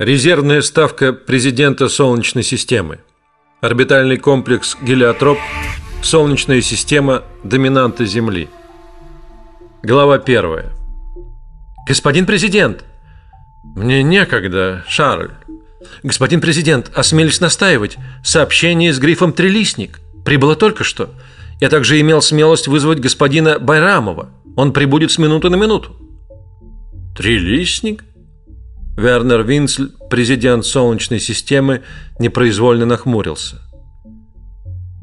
Резервная ставка президента Солнечной системы. Орбитальный комплекс Гелиотроп. Солнечная система доминанта Земли. Глава первая. Господин президент. Мне некогда, Шарль. Господин президент, осмелюсь настаивать. Сообщение с грифом «Трелистник» прибыло только что. Я также имел смелость вызвать господина Байрамова. Он прибудет с минуты на минуту. Трелистник? Вернер Винцель, президент Солнечной системы, непроизвольно нахмурился.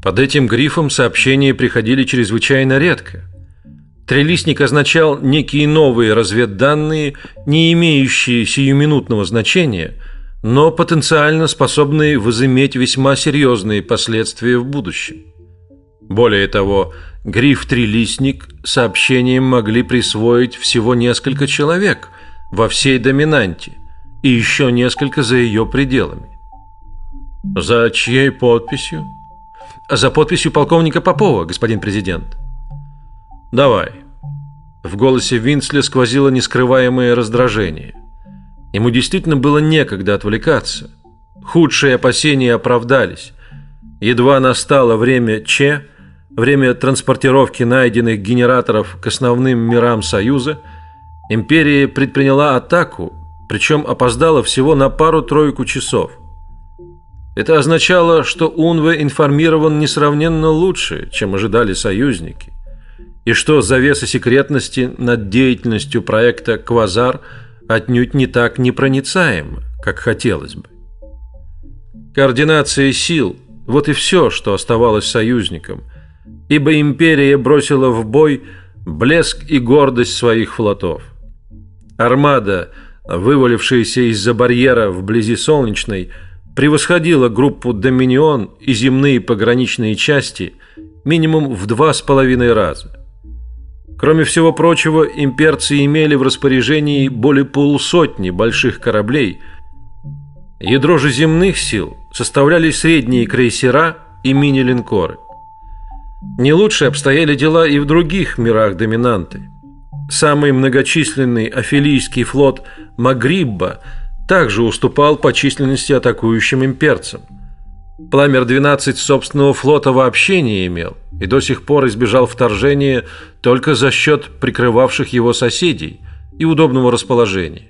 Под этим грифом сообщения приходили чрезвычайно редко. Трелистник означал некие новые разведданные, не имеющие сиюминутного значения, но потенциально способные возыметь весьма серьезные последствия в будущем. Более того, гриф «Трилистник» сообщением могли присвоить всего несколько человек во всей доминанте, и еще несколько за ее пределами. За чьей подписью? За подписью полковника Попова, господин президент. Давай. В голосе Винсли сквозило нескрываемое раздражение. Ему действительно было некогда отвлекаться. Худшие опасения оправдались. Едва настало время Че, время транспортировки найденных генераторов к основным мирам Союза, империя предприняла атаку, причем опоздала всего на пару-тройку часов. Это означало, что Унве информирован несравненно лучше, чем ожидали союзники, и что завеса секретности над деятельностью проекта Квазар отнюдь не так непроницаема, как хотелось бы. Координация сил – вот и все, что оставалось союзникам, ибо империя бросила в бой блеск и гордость своих флотов. Армада – вывалившаяся из-за барьера вблизи Солнечной, превосходила группу Доминион и земные пограничные части минимум в два с половиной раза. Кроме всего прочего, имперцы имели в распоряжении более полусотни больших кораблей. Ядро же земных сил составляли средние крейсера и мини-линкоры. Не лучше обстояли дела и в других мирах доминанты. Самый многочисленный афилийский флот Магрибба также уступал по численности атакующим имперцам. Пламер-12 собственного флота вообще не имел и до сих пор избежал вторжения только за счет прикрывавших его соседей и удобного расположения.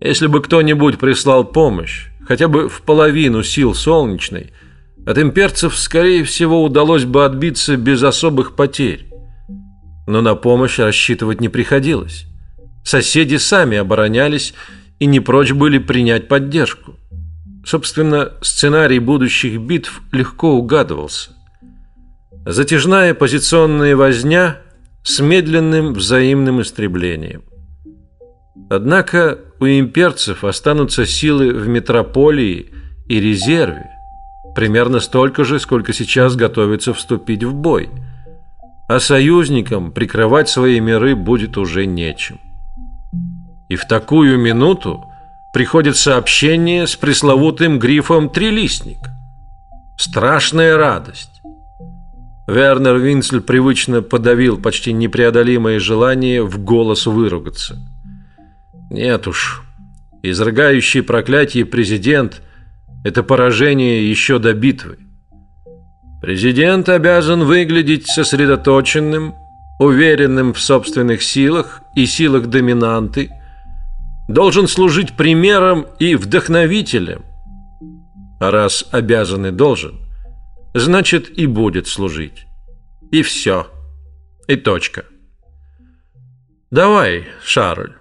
Если бы кто-нибудь прислал помощь, хотя бы в половину сил Солнечной, от имперцев, скорее всего, удалось бы отбиться без особых потерь но на помощь рассчитывать не приходилось. Соседи сами оборонялись и не прочь были принять поддержку. Собственно, сценарий будущих битв легко угадывался. Затяжная позиционная возня с медленным взаимным истреблением. Однако у имперцев останутся силы в метрополии и резерве, примерно столько же, сколько сейчас готовится вступить в бой – а союзникам прикрывать свои миры будет уже нечем. И в такую минуту приходит сообщение с пресловутым грифом «Трилистник». Страшная радость. Вернер Винцель привычно подавил почти непреодолимое желание в голос выругаться. Нет уж, изрыгающий проклятие президент – это поражение еще до битвы. Президент обязан выглядеть сосредоточенным, уверенным в собственных силах и силах доминанты, должен служить примером и вдохновителем. А раз обязан и должен, значит и будет служить. И все. И точка. Давай, Шарль.